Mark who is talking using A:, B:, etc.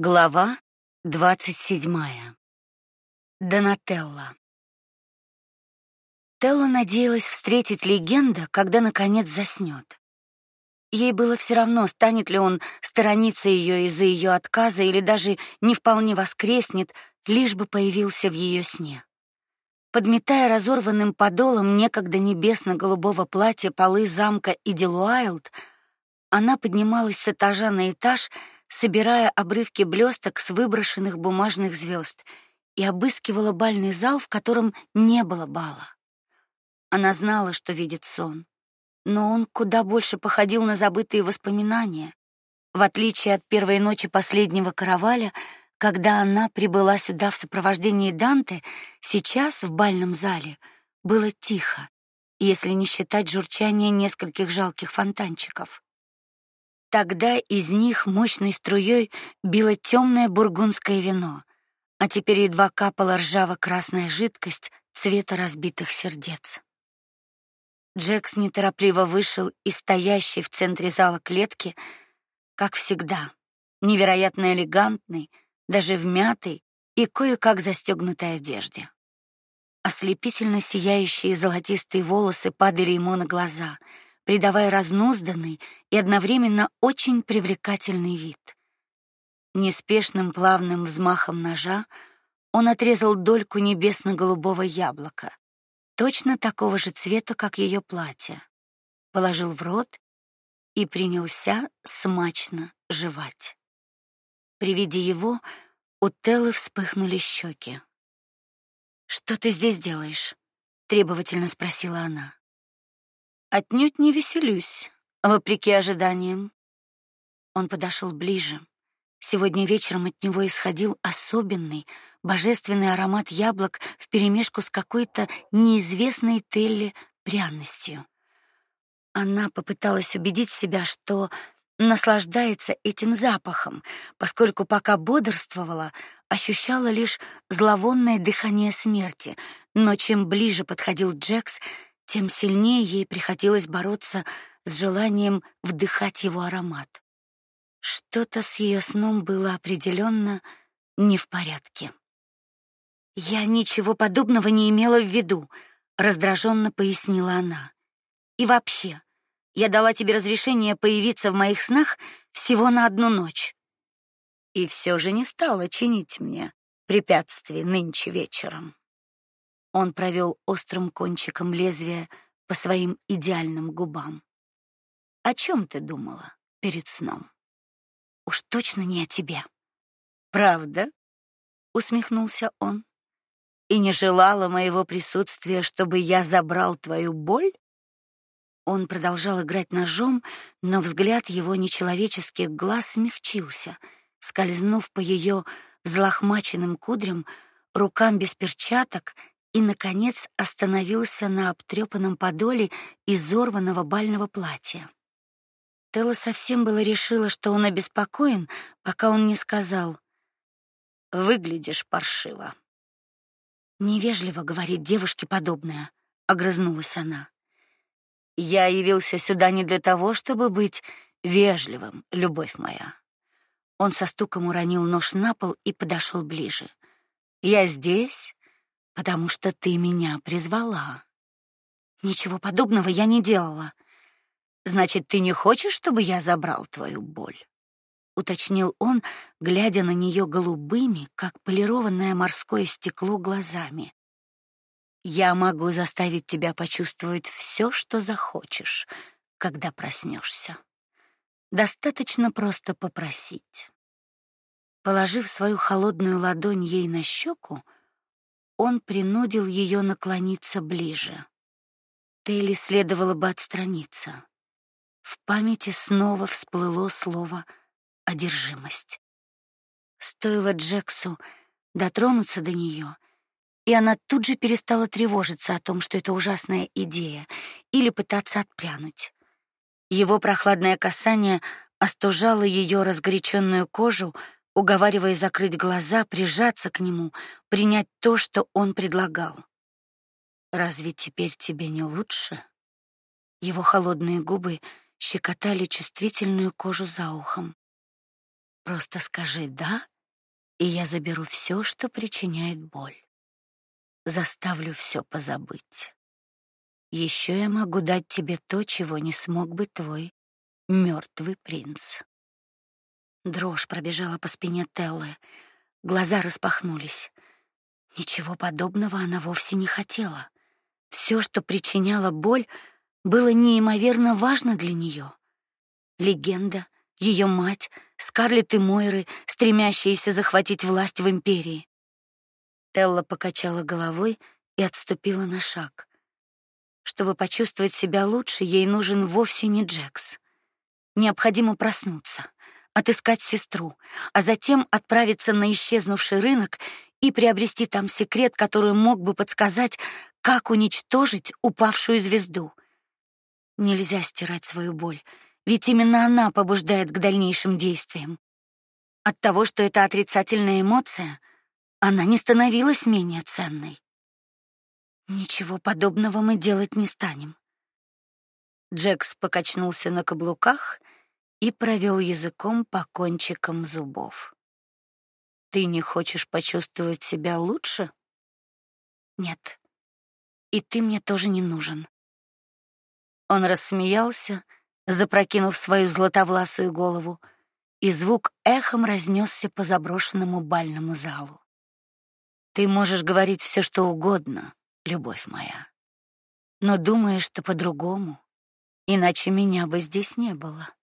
A: Глава двадцать седьмая. Донателла. Телла надеялась встретить легенда, когда наконец заснет. Ей было все равно, станет ли он сторониться ее из-за ее отказа или даже не вполне воскреснет, лишь бы появился в ее сне. Подметая разорванным подолом некогда небесно-голубого платья полы замка Идилуайлд, она поднималась с этажа на этаж, собирая обрывки блесток с выброшенных бумажных звезд, и обыскивала бальный зал, в котором не было бала. Она знала, что видит сон, но он куда больше походил на забытые воспоминания. В отличие от первой ночи последнего караваля, когда она прибыла сюда в сопровождении Данте, сейчас в бальном зале было тихо, если не считать журчания нескольких жалких фонтанчиков. Тогда из них мощной струей било темное бургундское вино, а теперь едва капала ржаво-красная жидкость цвета разбитых сердец. Джекс неторопливо вышел из стоящей в центре зала клетки, как всегда, невероятно элегантный, даже в мятой и кое-как застегнутой одежде. Ослепительно сияющие золотистые волосы падали ему на глаза — придавая разнузданный и одновременно очень привлекательный вид. Неспешным плавным взмахом ножа он отрезал дольку небесно-голубого яблока, точно такого же цвета, как ее платье, положил в рот и принялся смачно жевать. При виде его у Теллы вспыхнули щеки. Что ты здесь делаешь? требовательно спросила она. Отнюдь не веселюсь, вопреки ожиданиям. Он подошел ближе. Сегодня вечером от него исходил особенный, божественный аромат яблок вперемешку с какой-то неизвестной Телли пряностью. Она попыталась убедить себя, что наслаждается этим запахом, поскольку пока бодрствовала, ощущала лишь зловонное дыхание смерти, но чем ближе подходил Джекс, тем сильнее ей приходилось бороться с желанием вдыхать его аромат. Что-то с ее сном было определенно не в порядке. Я ничего подобного не имела в виду, раздраженно пояснила она. И вообще, я дала тебе разрешение появиться в моих снах всего на одну ночь. И все же не стала чинить мне препятствий нынче вечером. Он провел острым кончиком лезвия по своим идеальным губам. О чем ты думала перед сном? Уж точно не о тебе. Правда? усмехнулся он. И не желала моего присутствия, чтобы я забрал твою боль? Он продолжал играть ножом, но взгляд его нечеловеческих глаз смягчился, скользнув по ее взлохмаченным кудрям, рукам без перчаток и наконец остановился на обтрепанном подоле изорванного бального платья. Телла совсем было решила, что он обеспокоен, пока он не сказал: "Выглядишь паршиво". Невежливо говорить девушке подобное, огрызнулась она. Я явился сюда не для того, чтобы быть вежливым, любовь моя. Он со стуком уронил нож на пол и подошел ближе. Я здесь, потому что ты меня призвала. Ничего подобного я не делала. Значит, ты не хочешь, чтобы я забрал твою боль? уточнил он, глядя на нее голубыми, как полированное морское стекло глазами. Я могу заставить тебя почувствовать все, что захочешь, когда проснешься. Достаточно просто попросить. Положив свою холодную ладонь ей на щеку, он принудил ее наклониться ближе. Телли следовало бы отстраниться. В памяти снова всплыло слово одержимость. Стоило Джексу дотронуться до нее, и она тут же перестала тревожиться о том, что это ужасная идея, или пытаться отпрянуть. Его прохладное касание остужало ее разгоряченную кожу, уговаривая закрыть глаза, прижаться к нему, принять то, что он предлагал. Разве теперь тебе не лучше? Его холодные губы щекотали чувствительную кожу за ухом. Просто скажи «да», и я заберу все, что причиняет боль. Заставлю все позабыть. Еще я могу дать тебе то, чего не смог бы твой мертвый принц. Дрожь пробежала по спине Теллы, глаза распахнулись. Ничего подобного она вовсе не хотела. Все, что причиняло боль, было неимоверно важно для нее. Легенда, ее мать, Скарлетт и Мойры, стремящиеся захватить власть в империи. Телла покачала головой и отступила на шаг. Чтобы почувствовать себя лучше, ей нужен вовсе не Джекс. Необходимо проснуться, отыскать сестру, а затем отправиться на исчезнувший рынок и приобрести там секрет, который мог бы подсказать, как уничтожить упавшую звезду. Нельзя стирать свою боль, ведь именно она побуждает к дальнейшим действиям. От того, что это отрицательная эмоция, она не становилась менее ценной. Ничего подобного мы делать не станем. Джекс покачнулся на каблуках и провел языком по кончикам зубов. Ты не хочешь почувствовать себя лучше? Нет. И ты мне тоже не нужен. Он рассмеялся, запрокинув свою златовласую голову, и звук эхом разнесся по заброшенному бальному залу. Ты можешь говорить все, что угодно, любовь моя. Но думаешь, что по-другому, иначе меня бы здесь не было.